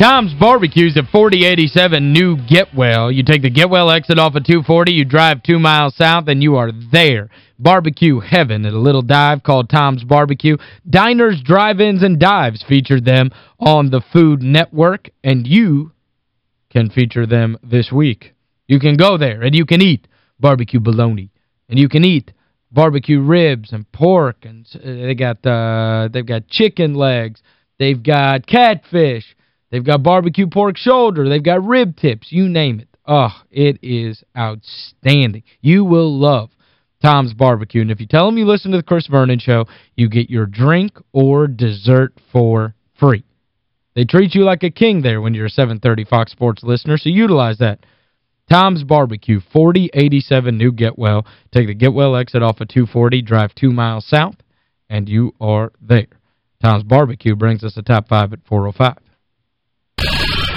Tom's Barbecue's at 4087 New Getwell. You take the Getwell exit off of 240, you drive two miles south, and you are there. Barbecue heaven at a little dive called Tom's Barbecue. Diners, drive-ins, and dives featured them on the Food Network, and you can feature them this week. You can go there, and you can eat barbecue bologna, and you can eat barbecue ribs and pork, and they got uh, they've got chicken legs, they've got catfish, They've got barbecue pork shoulder. They've got rib tips. You name it. Oh, it is outstanding. You will love Tom's Barbecue. And if you tell them you listen to the Chris Vernon Show, you get your drink or dessert for free. They treat you like a king there when you're a 730 Fox Sports listener, so utilize that. Tom's Barbecue, 4087 New Getwell. Take the Getwell exit off of 240, drive two miles south, and you are there. Tom's Barbecue brings us a top five at 405.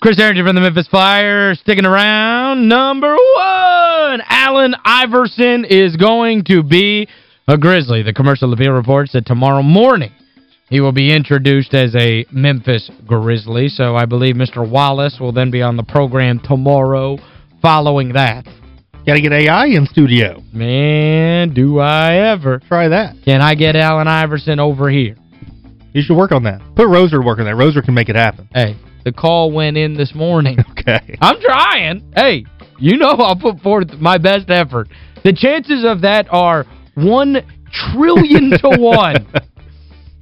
Chris Herrington from the Memphis Flyer sticking around. Number one, Allen Iverson is going to be a Grizzly. The Commercial Appeal reports that tomorrow morning he will be introduced as a Memphis Grizzly. So I believe Mr. Wallace will then be on the program tomorrow following that. Got to get AI in studio. Man, do I ever. Try that. Can I get Allen Iverson over here? You should work on that. Put Roser to work on that. Roser can make it happen. Hey, the call went in this morning. Okay. I'm trying. Hey, you know I'll put forth my best effort. The chances of that are one trillion to one.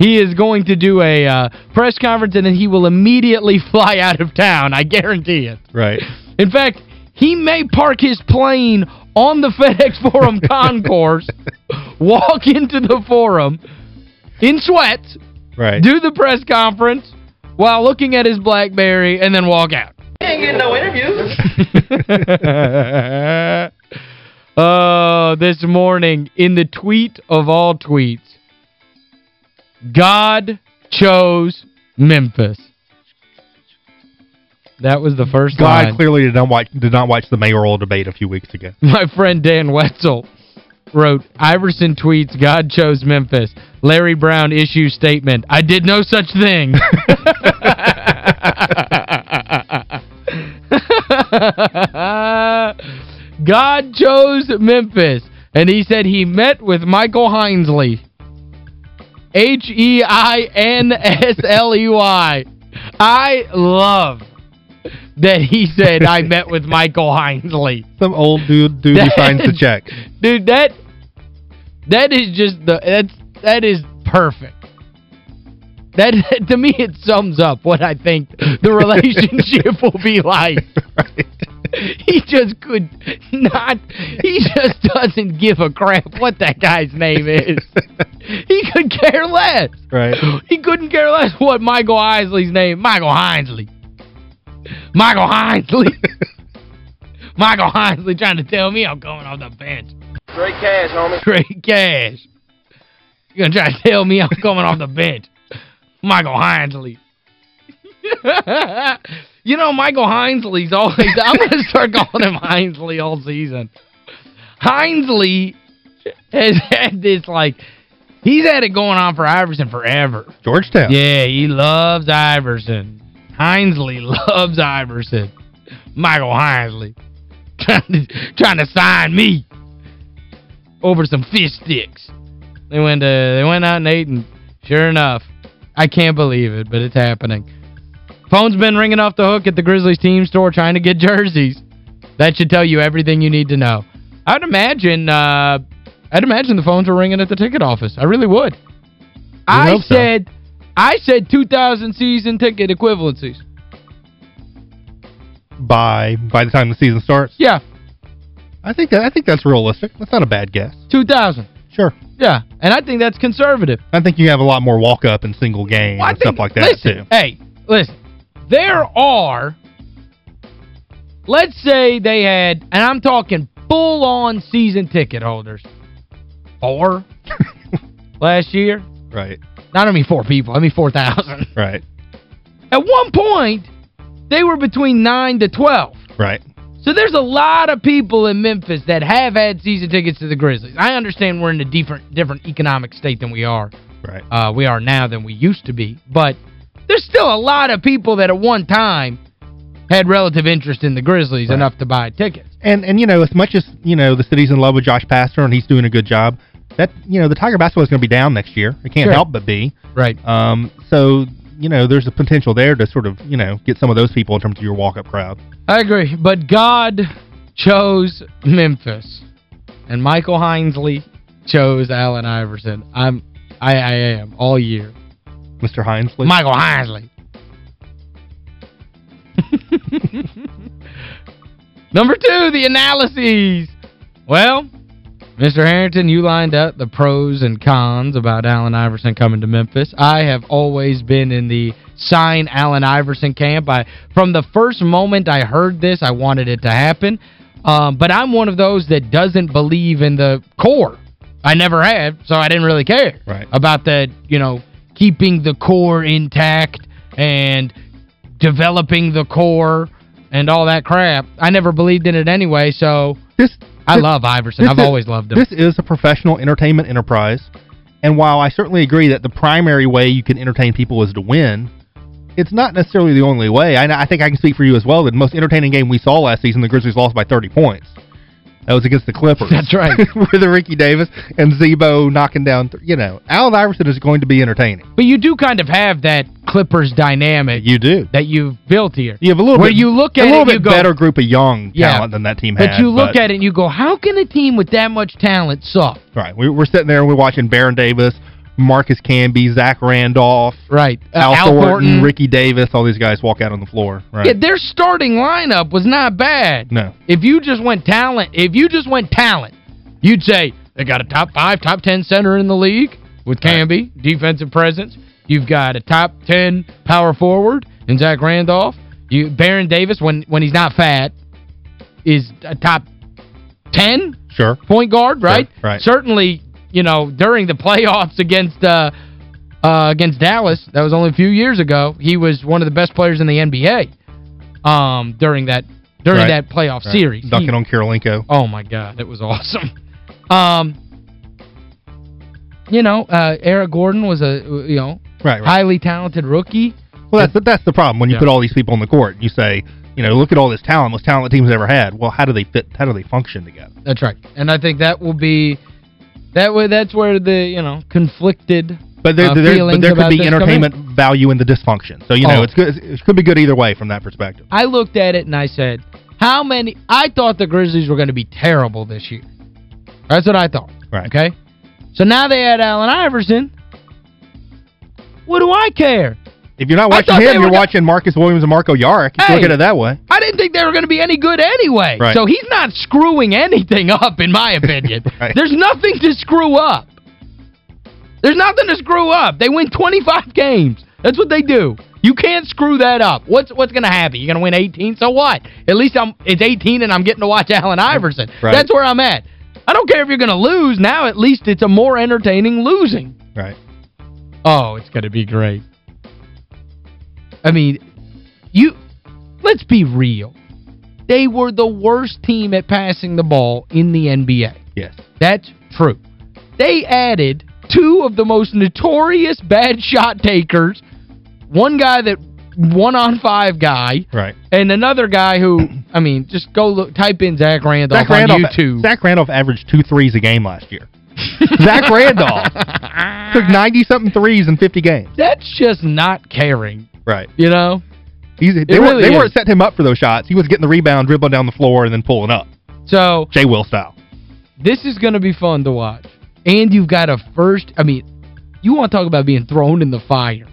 He is going to do a uh, press conference and then he will immediately fly out of town. I guarantee it. Right. In fact, he may park his plane on the FedEx Forum concourse, walk into the forum in sweats, right. do the press conference, while looking at his BlackBerry and then walk out. He ain't getting no interviews. oh, this morning, in the tweet of all tweets, God chose Memphis. That was the first God line. clearly did not watch did not watch the mayoral debate a few weeks ago. My friend Dan Wetzel wrote, Iverson tweets, God chose Memphis. Larry Brown issues statement, I did no such thing. God chose Memphis. And he said he met with Michael Heisley. H-E-I-N-S-L-E-Y. I love that he said I met with Michael Heisley. Some old dude dude that, who signs the check. Dude, that that is just the that's that is perfect. That to me it sums up what I think the relationship will be like. Right. He just could not he just doesn't give a crap what that guy's name is. he could care less. Right. He couldn't care less what Michael Heisley's name. Michael Heisley. Michael Heisley. Michael Heisley trying to tell me I'm going off the bench. Great cash, homie. Great cash. You're going to try to tell me I'm coming off the bench. Michael Heisley. you know, Michael Heisley's always... I'm going to start calling him Heisley all season. Heisley has had this, like... He's had it going on for Iverson forever. Georgetown. Yeah, he loves Iverson. Heisley loves Iverson. Michael Heisley. Trying to, trying to sign me over some fish sticks. They went to, they went out and ate, and sure enough, I can't believe it, but it's happening. Phone's been ringing off the hook at the Grizzlies team store trying to get jerseys. That should tell you everything you need to know. I'd imagine uh, I'd imagine the phones were ringing at the ticket office. I really would. I said so. I said 2,000 season ticket equivalencies. By by the time the season starts? Yeah, I think that I think that's realistic. That's not a bad guess. 2,000. Sure. Yeah, and I think that's conservative. I think you have a lot more walk-up and single game Well, and stuff like that, listen, too. Hey, listen. There are, let's say they had, and I'm talking full-on season ticket holders, four last year. Right, I don't mean four people. I mean 4,000. right, At one point, they were between 9 to 12. right. So there's a lot of people in Memphis that have had season tickets to the Grizzlies. I understand we're in a different different economic state than we are. Right. Uh, we are now than we used to be. But there's still a lot of people that at one time had relative interest in the Grizzlies Right. enough to buy tickets. And and you know, as much as, you know, the city's in love with Josh Pastner and he's doing a good job, that you know, the Tiger basketball is going to be down next year. It can't Sure. help but be. Right. Um so, you know, there's a potential there to sort of, you know, get some of those people in terms of your walk-up crowd. I agree. But God chose Memphis. And Michael Heinsley chose Allen Iverson. I'm I, I am all year. Mr. Heinsley. Michael Heinsley. Number two, the analyses. Well, Mr. Herrington, you lined up the pros and cons about Allen Iverson coming to Memphis. I have always been in the sign Allen Iverson camp. I From the first moment I heard this, I wanted it to happen. Um, but I'm one of those that doesn't believe in the core. I never have, so I didn't really care Right. about the, you know, keeping the core intact and developing the core and all that crap. I never believed in it anyway, so This I this- love Iverson. I've is- always loved him. This is a professional entertainment enterprise. And while I certainly agree that the primary way you can entertain people is to win, it's not necessarily the only way. I, I think I can speak for you as well. that The most entertaining game we saw last season, the Grizzlies lost by 30 points. That was against the Clippers. That's right. With the Ricky Davis and Zebo knocking down, you know, Allen Iverson is going to be entertaining. But you do kind of have that Clippers dynamic You do. that you've built here. You have a little Where bit, you look at a little it, bit go- better group of young Yeah. talent than that team But had. you look at it and you go, how can a team with that much talent suck? Right. We, we're sitting there and we're watching Baron Davis, Marcus Camby, Zach Randolph, Right. Uh, Al, Al Thornton, Thornton. Ricky Davis, all these guys walk out on the floor. Right. Yeah, their starting lineup was not bad. no. If you just went talent, if you just went talent, you'd say they got a top 5, top 10 center in the league with Camby, defensive presence. You've got a top 10 power forward in Zach Randolph. You Baron Davis when when he's not fat is a top 10 Sure. point guard, right? right. Certainly, you know, during the playoffs against uh, uh, against Dallas, that was only a few years ago, he was one of the best players in the NBA um, during that during Right. that playoff Right. series. Dunking He- on Kirilenko. Oh, my God. It was awesome. Um, you know, uh, Eric Gordon was a, you know, Right, highly talented rookie. Well, that's the, that's the problem when you Yeah. put all these people on the court. You say, you know, look at all this talent, most talented teams ever had. Well, how do they fit? How do they function together? That's right. And I think that will be that way that's where the, you know, conflicted But there, uh, there, but there could be this come in. entertainment value in the dysfunction. So, you know, Oh. it's good, it could be good either way from that perspective. I looked at it and I said, how many I thought the Grizzlies were going to be terrible this year. That's what I thought. Right. Okay? So now they had Allen Iverson. What do I care? If you're not watching him, you're watching Marcus Williams and Marko Jaric. You Hey. look at it that way. I didn't think they were going to be any good anyway. Right. So he's not screwing anything up, in my opinion. Right. There's nothing to screw up. There's nothing to screw up. They win 25 games. That's what they do. You can't screw that up. What's what's going to happen? You're going to win 18, so what? At least I'm it's 18 and I'm getting to watch Allen Iverson. Right. That's where I'm at. I don't care if you're going to lose. Now at least it's a more entertaining losing. Right. Oh, it's going to be great. I mean, you let's be real. They were the worst team at passing the ball in the NBA. Yes. That's true. They added two of the most notorious bad shot takers. One guy that one-on-five guy Right. and another guy who, I mean, just go look, type in Zach Randolph Zach on Randolph, YouTube. Zach Randolph averaged two threes a game last year. Zach Randolph took 90-something threes in 50 games. That's just not caring, Right. you know? He's, they, really they is. weren't setting him up for those shots. He was getting the rebound, dribbling down the floor, and then pulling up. So, Jay Will style. this is going to be fun to watch. And you've got a first, I mean, You want to talk about being thrown in the fire.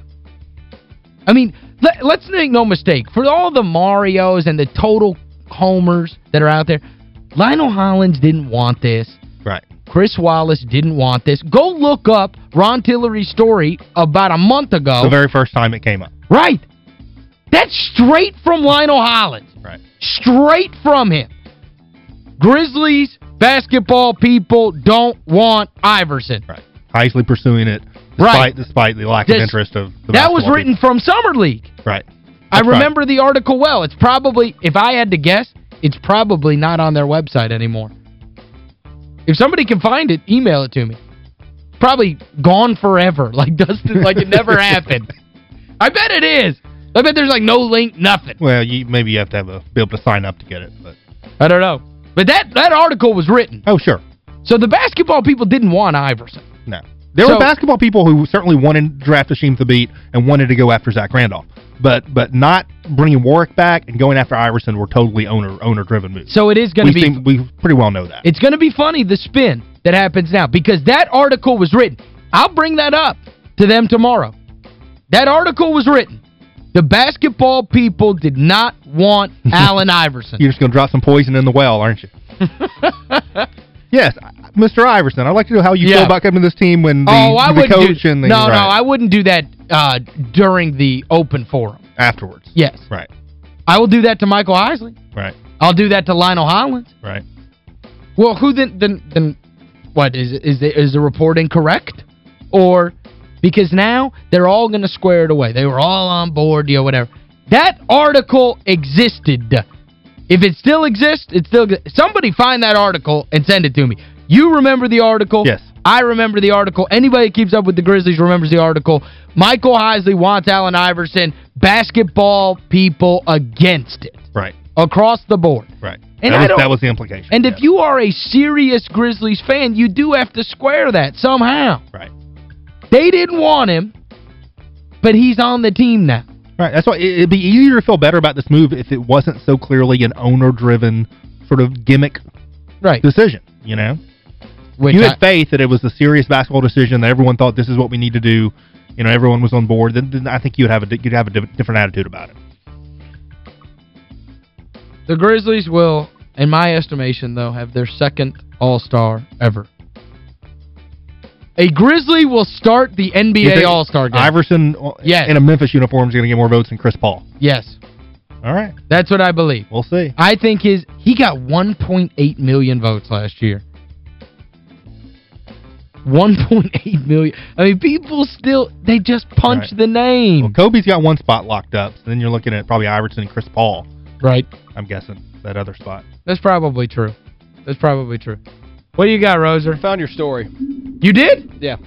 I mean, let, let's make no mistake. For all the Marios and the total homers that are out there, Lionel Hollins didn't want this. Right. Chris Wallace didn't want this. Go look up Ron Tillery's story about a month ago. The very first time it came up. Right. That's straight from Lionel Hollins. Right. Straight from him. Grizzlies basketball people don't want Iverson. Right. Heisley pursuing it despite Right. despite the lack This- of interest of the That was written from Summer League. people. Right. I That's right. remember the article well. It's probably, if I had to guess, it's probably not on their website anymore. If somebody can find it, email it to me. Probably gone forever, like Dustin, like it never happened. I bet it is. I bet there's like no link, nothing. Well, you maybe you have to have a be able to sign up to get it, but I don't know. But that, that article was written. Oh, sure. So the basketball people didn't want Iverson. No. There So- were basketball people who certainly wanted to draft Hasheem Thabeet and wanted to go after Zach Randolph. But but not bringing Warrick back and going after Iverson were totally owner owner driven moves. So it is going to be seem, we pretty well know that. It's going to be funny, the spin that happens now, because that article was written. I'll bring that up to them tomorrow. That article was written. The basketball people did not want Allen Iverson. You're just going to drop some poison in the well, aren't you? yes, Mr. Iverson, I'd like to know how you Yeah. feel about coming to this team when the, oh, I the coach do, and the No, no, I wouldn't do that uh, during the open forum. afterwards. Yes. Right. I will do that to Michael Heisley. Right. I'll do that to Lionel Hollins. Right. Well, who then then then what is is the, is the reporting correct? Or because now they're all going to square it away. They were all on board, you know, whatever. That article existed. If it still exists, it still somebody find that article and send it to me. You remember the article? Yes. I remember the article. Anybody that keeps up with the Grizzlies remembers the article. Michael Heisley wants Allen Iverson. Basketball people against it. Right. Across the board. Right. And that, I was, that was the implication. And yes. if you are a serious Grizzlies fan, you do have to square that somehow. Right. They didn't want him, but he's on the team now. Right. That's why it- it'd be easier to feel better about this move if it wasn't so clearly an owner-driven sort of gimmick Right. decision, you know? Which you I- had faith that it was a serious basketball decision that everyone thought this is what we need to do. You know, everyone was on board. Then, then I think you'd have a you'd have a di- different attitude about it. the Grizzlies will, in my estimation, though, have their second All-Star ever. A Grizzly will start the NBA All-Star game. Iverson uh, Yes. in a Memphis uniform is going to get more votes than Chris Paul. Yes. All right. That's what I believe. We'll see. I think his he got 1.8 million votes last year. 1.8 million. I mean, people still, they just punch Right. the name. Well, Kobe's got one spot locked up. So then you're looking at probably Iverson and Chris Paul, Right. I'm guessing, that other spot. That's probably true. That's probably true. What do you got, Roser? Found your story. You did? Yeah.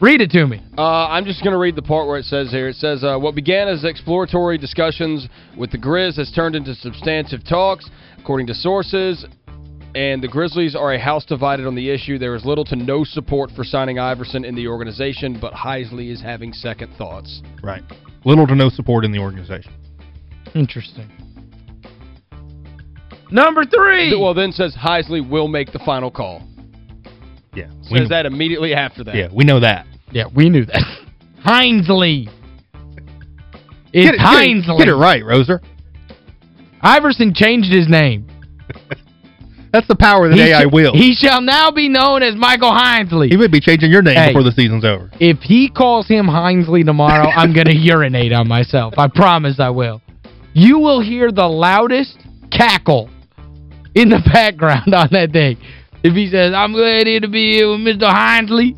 Read it to me. Uh, I'm just going to read the part where it says here. It says, uh, what began as exploratory discussions with the Grizz has turned into substantive talks, according to sources. And the Grizzlies are a house divided on the issue. There is little to no support for signing Iverson in the organization, but Heisley is having second thoughts. Right. Little to no support in the organization. Interesting. Number three. Well, then says Heisley will make the final call. Yeah. Says that immediately after that. Yeah, we know that. Yeah, we knew that. Heinsley. It's Get it, get, it, get it right, Roser. Iverson changed his name. That's the power of the He AI will. He shall now be known as Michael Heinsley. He would be changing your name Hey. before the season's over. If he calls him Heinsley tomorrow, I'm going to urinate on myself. I promise I will. You will hear the loudest cackle in the background on that day. If he says, I'm glad to be here with Mr. Heinsley,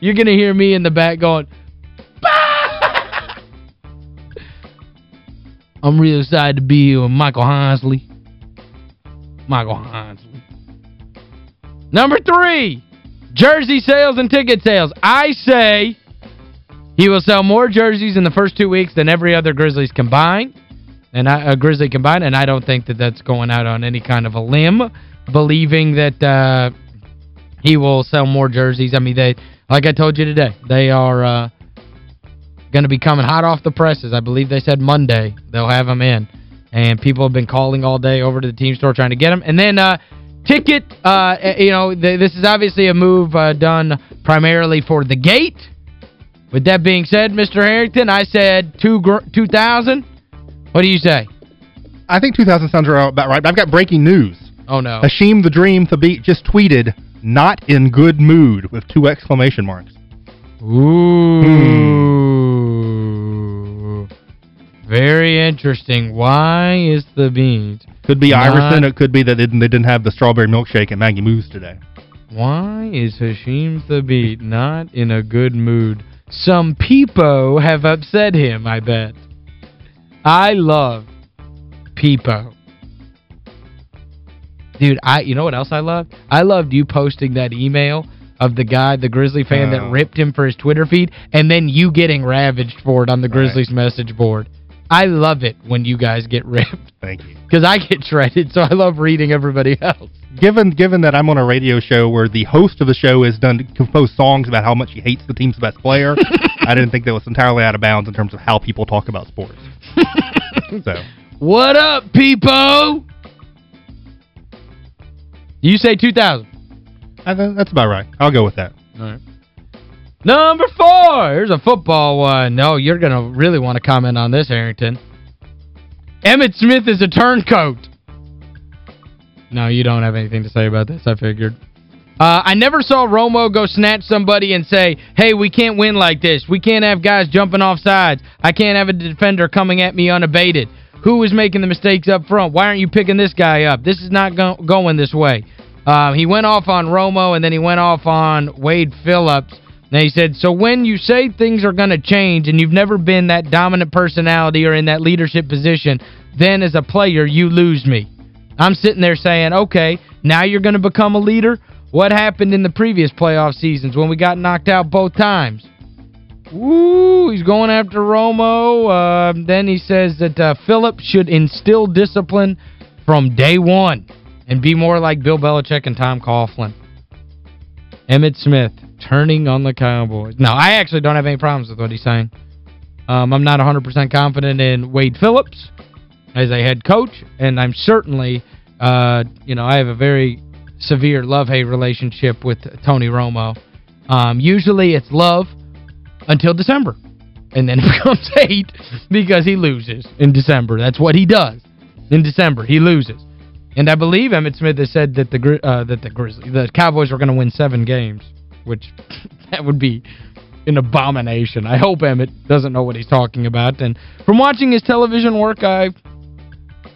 you're going to hear me in the back going, I'm real excited to be here with Michael Heinsley. Michael Heinsley. Number three, jersey sales and ticket sales. I say he will sell more jerseys in the first two weeks than every other Grizzlies combined. And I, Grizzly combined, and I don't think that that's going out on any kind of a limb, believing that uh, he will sell more jerseys. I mean, they like I told you today, they are uh, going to be coming hot off the presses. I believe they said Monday they'll have them in. And people have been calling all day over to the team store trying to get them. And then uh, ticket, uh, you know, th this is obviously a move uh, done primarily for the gate. With that being said, Mr. Herrington, I said two 2,000. What do you say? I think 2,000 sounds about right. But I've got breaking news. Oh, no. Hasheem the Dream Thabeet just tweeted, not in good mood, with two exclamation marks. Ooh. Very interesting. Why is the beans? Could be Iverson. It could be that they didn't have the strawberry milkshake at Maggie Moo's today. Why is Hasheem the Thabeet not in a good mood? Some people have upset him, I bet. I love Peepo. Dude, I you know what else I loved? I loved you posting that email of the guy, the Grizzly fan that oh. ripped him for his Twitter feed, and then you getting ravaged for it on the Grizzlies right. message board. I love it when you guys get ripped. Thank you. Because I get shredded, so I love reading everybody else. Given given that I'm on a radio show where the host of the show has done composed songs about how much he hates the team's best player, I didn't think that was entirely out of bounds in terms of how people talk about sports. so. What up, people? You say 2,000. Uh, that's about right. I'll go with that. All right. Number four. Here's a football one. No, you're going to really want to comment on this, Herrington. Emmitt Smith is a turncoat. No, you don't have anything to say about this, I figured. Uh, I never saw Romo go snatch somebody and say, hey, we can't win like this. We can't have guys jumping off sides. I can't have a defender coming at me unabated. Who is making the mistakes up front? Why aren't you picking this guy up? This is not go going this way. Uh, he went off on Romo, and then he went off on Wade Phillips. And he said, so when you say things are going to change and you've never been that dominant personality or in that leadership position, then as a player, you lose me. I'm sitting there saying, okay, now you're going to become a leader? What happened in the previous playoff seasons when we got knocked out both times? Woo, he's going after Romo. Uh, then he says that uh, Philip should instill discipline from day one and be more like Bill Belichick and Tom Coughlin. Emmitt Smith turning on the Cowboys. No, I actually don't have any problems with what he's saying. Um, I'm not 100% confident in Wade Phillips as a head coach, and I'm certainly, uh, you know, I have a very severe love-hate relationship with Tony Romo. Um, usually it's love until December. And then it becomes hate because he loses in December. That's what he does. In December, he loses. And I believe Emmitt Smith has said that the uh, that the Grizzlies, the Cowboys were going to win seven games, which that would be an abomination. I hope Emmitt doesn't know what he's talking about. And from watching his television work, I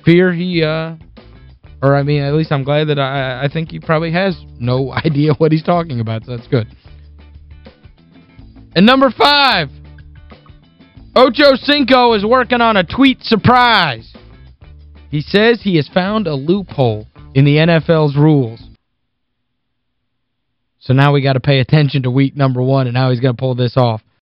fear he, uh, or I mean, at least I'm glad that I, I think he probably has no idea what he's talking about, so that's good. And number five, Ocho Cinco is working on a tweet surprise. He says he has found a loophole in the NFL's rules. So now we got to pay attention to week number one and how he's going to pull this off.